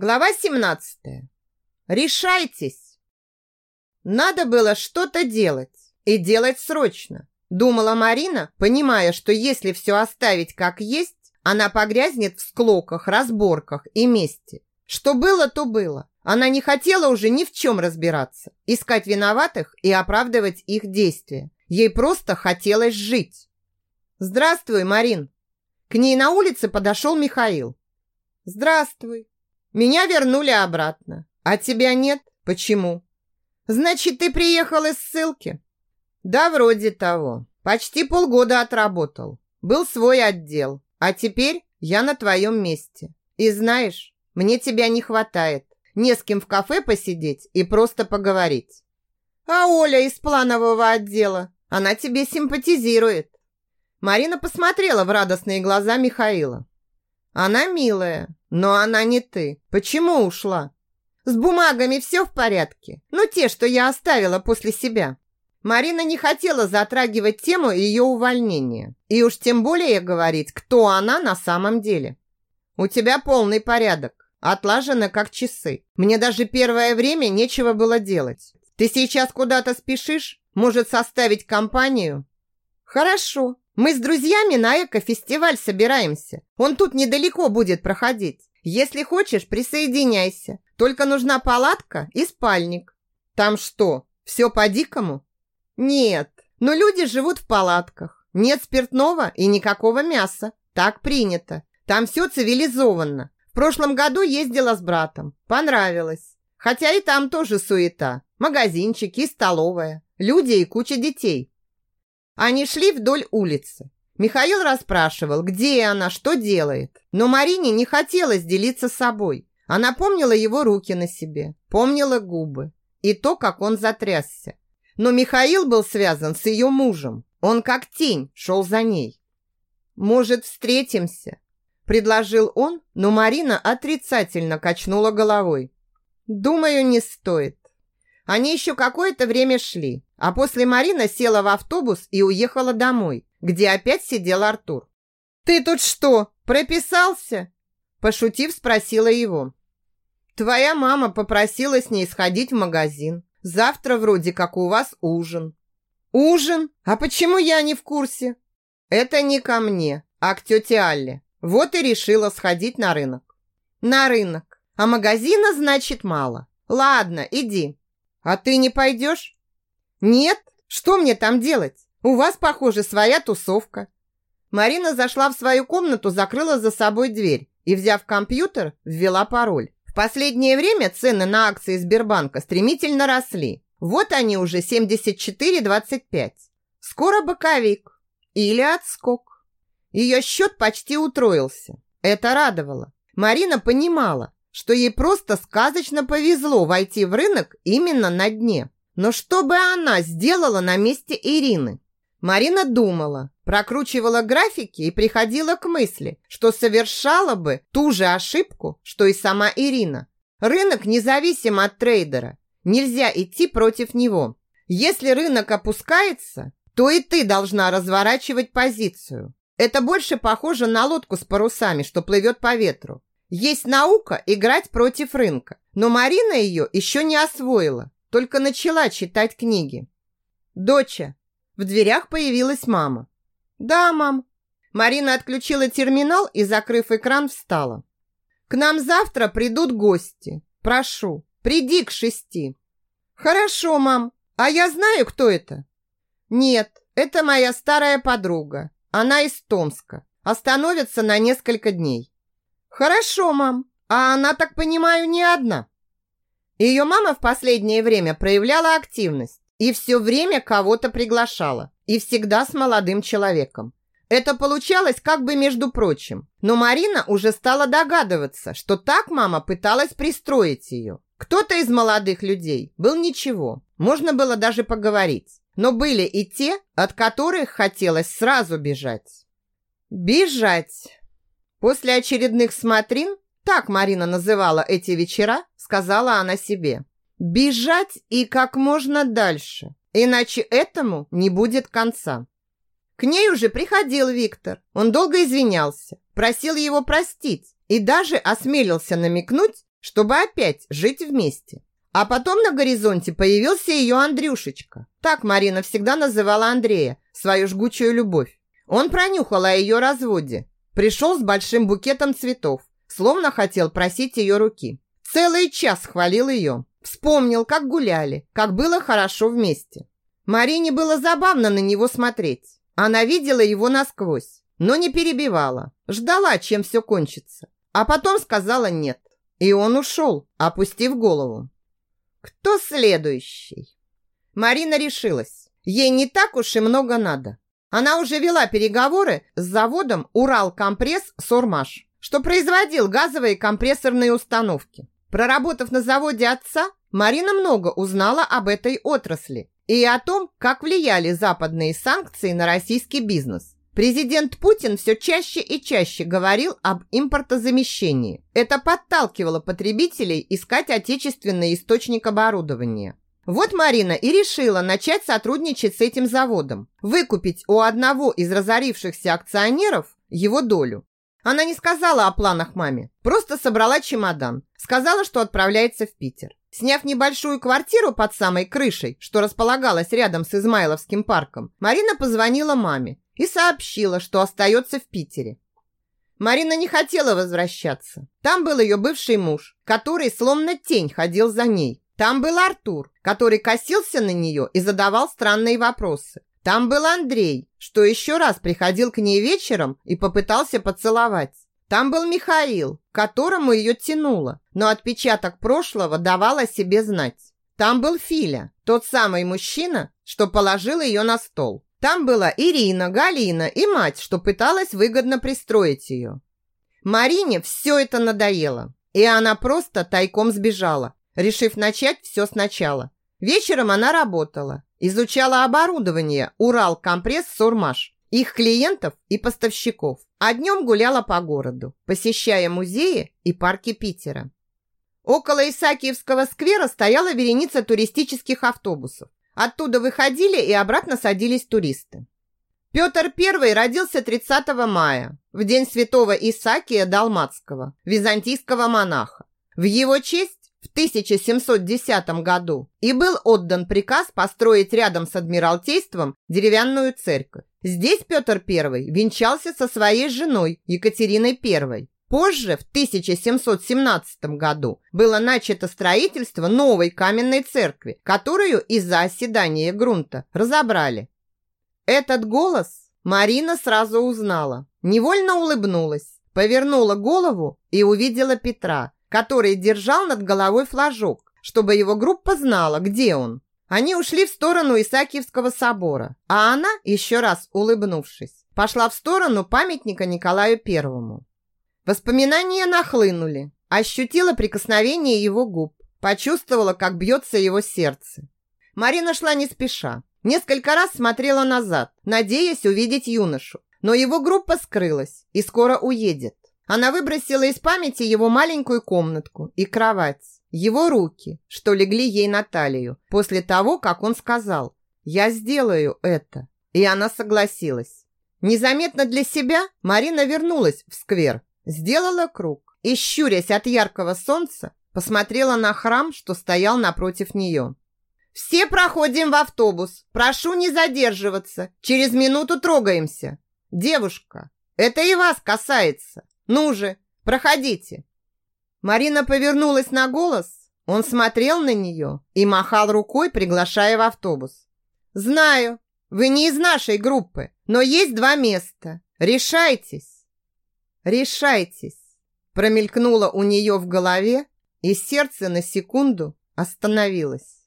Глава 17. Решайтесь. Надо было что-то делать. И делать срочно. Думала Марина, понимая, что если все оставить как есть, она погрязнет в склоках, разборках и мести. Что было, то было. Она не хотела уже ни в чем разбираться, искать виноватых и оправдывать их действия. Ей просто хотелось жить. «Здравствуй, Марин!» К ней на улице подошел Михаил. «Здравствуй!» Меня вернули обратно. А тебя нет? Почему? Значит, ты приехал из ссылки? Да, вроде того. Почти полгода отработал. Был свой отдел. А теперь я на твоем месте. И знаешь, мне тебя не хватает. Не с кем в кафе посидеть и просто поговорить. А Оля из планового отдела, она тебе симпатизирует. Марина посмотрела в радостные глаза Михаила. Она милая, но она не ты. Почему ушла? С бумагами все в порядке. Ну, те, что я оставила после себя. Марина не хотела затрагивать тему ее увольнения. И уж тем более говорить, кто она на самом деле. У тебя полный порядок. Отлажено как часы. Мне даже первое время нечего было делать. Ты сейчас куда-то спешишь? Может, составить компанию? Хорошо. Мы с друзьями на эко-фестиваль собираемся. Он тут недалеко будет проходить. Если хочешь, присоединяйся. Только нужна палатка и спальник. Там что, все по-дикому? Нет, но люди живут в палатках. Нет спиртного и никакого мяса. Так принято. Там все цивилизованно. В прошлом году ездила с братом. Понравилось. Хотя и там тоже суета. Магазинчики, столовая. Люди и куча детей. Они шли вдоль улицы. Михаил расспрашивал, где она, что делает. Но Марине не хотелось делиться собой. Она помнила его руки на себе, помнила губы и то, как он затрясся. Но Михаил был связан с ее мужем. Он как тень шел за ней. «Может, встретимся?» Предложил он, но Марина отрицательно качнула головой. «Думаю, не стоит. Они еще какое-то время шли, а после Марина села в автобус и уехала домой, где опять сидел Артур. «Ты тут что, прописался?» Пошутив, спросила его. «Твоя мама попросила с ней сходить в магазин. Завтра вроде как у вас ужин». «Ужин? А почему я не в курсе?» «Это не ко мне, а к тете Алле. Вот и решила сходить на рынок». «На рынок. А магазина, значит, мало. Ладно, иди. А ты не пойдешь? Нет? Что мне там делать? У вас, похоже, своя тусовка. Марина зашла в свою комнату, закрыла за собой дверь и, взяв компьютер, ввела пароль. В последнее время цены на акции Сбербанка стремительно росли. Вот они уже 74,25. Скоро боковик или отскок. Ее счет почти утроился. Это радовало. Марина понимала, что ей просто сказочно повезло войти в рынок именно на дне. Но что бы она сделала на месте Ирины? Марина думала, прокручивала графики и приходила к мысли, что совершала бы ту же ошибку, что и сама Ирина. Рынок независим от трейдера. Нельзя идти против него. Если рынок опускается, то и ты должна разворачивать позицию. Это больше похоже на лодку с парусами, что плывет по ветру. Есть наука играть против рынка, но Марина ее еще не освоила, только начала читать книги. «Доча!» В дверях появилась мама. «Да, мам». Марина отключила терминал и, закрыв экран, встала. «К нам завтра придут гости. Прошу, приди к шести». «Хорошо, мам. А я знаю, кто это?» «Нет, это моя старая подруга. Она из Томска. Остановится на несколько дней». «Хорошо, мам. А она, так понимаю, не одна?» Ее мама в последнее время проявляла активность и все время кого-то приглашала, и всегда с молодым человеком. Это получалось как бы между прочим, но Марина уже стала догадываться, что так мама пыталась пристроить ее. Кто-то из молодых людей был ничего, можно было даже поговорить, но были и те, от которых хотелось сразу бежать. Бежать. После очередных смотрин, так Марина называла эти вечера, сказала она себе. Бежать и как можно дальше, иначе этому не будет конца. К ней уже приходил Виктор. Он долго извинялся, просил его простить и даже осмелился намекнуть, чтобы опять жить вместе. А потом на горизонте появился ее Андрюшечка. Так Марина всегда называла Андрея, свою жгучую любовь. Он пронюхал о ее разводе. Пришел с большим букетом цветов, словно хотел просить ее руки. Целый час хвалил ее. Вспомнил, как гуляли, как было хорошо вместе. Марине было забавно на него смотреть. Она видела его насквозь, но не перебивала. Ждала, чем все кончится. А потом сказала «нет». И он ушел, опустив голову. Кто следующий? Марина решилась. Ей не так уж и много надо. Она уже вела переговоры с заводом «Урал Компресс Сормаш», что производил газовые компрессорные установки. Проработав на заводе отца, Марина много узнала об этой отрасли и о том, как влияли западные санкции на российский бизнес. Президент Путин все чаще и чаще говорил об импортозамещении. Это подталкивало потребителей искать отечественный источник оборудования. Вот Марина и решила начать сотрудничать с этим заводом, выкупить у одного из разорившихся акционеров его долю. Она не сказала о планах маме, просто собрала чемодан, сказала, что отправляется в Питер. Сняв небольшую квартиру под самой крышей, что располагалась рядом с Измайловским парком, Марина позвонила маме и сообщила, что остается в Питере. Марина не хотела возвращаться. Там был ее бывший муж, который словно тень ходил за ней. Там был Артур, который косился на нее и задавал странные вопросы. Там был Андрей, что еще раз приходил к ней вечером и попытался поцеловать. Там был Михаил, которому ее тянуло, но отпечаток прошлого давал о себе знать. Там был Филя, тот самый мужчина, что положил ее на стол. Там была Ирина, Галина и мать, что пыталась выгодно пристроить ее. Марине все это надоело, и она просто тайком сбежала, решив начать все сначала. Вечером она работала, изучала оборудование Урал Компресс Сурмаш, их клиентов и поставщиков, а днем гуляла по городу, посещая музеи и парки Питера. Около Исаакиевского сквера стояла вереница туристических автобусов. Оттуда выходили и обратно садились туристы. Петр I родился 30 мая, в день святого Исаакия Далматского, византийского монаха. В его честь в 1710 году и был отдан приказ построить рядом с Адмиралтейством деревянную церковь. Здесь Петр I венчался со своей женой Екатериной I. Позже, в 1717 году, было начато строительство новой каменной церкви, которую из-за оседания грунта разобрали. Этот голос Марина сразу узнала, невольно улыбнулась, повернула голову и увидела Петра, который держал над головой флажок, чтобы его группа знала, где он. Они ушли в сторону Исаакиевского собора, а она, еще раз улыбнувшись, пошла в сторону памятника Николаю Первому. Воспоминания нахлынули. Ощутила прикосновение его губ. Почувствовала, как бьется его сердце. Марина шла не спеша. Несколько раз смотрела назад, надеясь увидеть юношу. Но его группа скрылась и скоро уедет. Она выбросила из памяти его маленькую комнатку и кровать. Его руки, что легли ей на талию, после того, как он сказал «Я сделаю это». И она согласилась. Незаметно для себя Марина вернулась в сквер, Сделала круг и, щурясь от яркого солнца, посмотрела на храм, что стоял напротив нее. «Все проходим в автобус. Прошу не задерживаться. Через минуту трогаемся. Девушка, это и вас касается. Ну же, проходите». Марина повернулась на голос. Он смотрел на нее и махал рукой, приглашая в автобус. «Знаю, вы не из нашей группы, но есть два места. Решайтесь». «Решайтесь!» Промелькнуло у нее в голове, и сердце на секунду остановилось.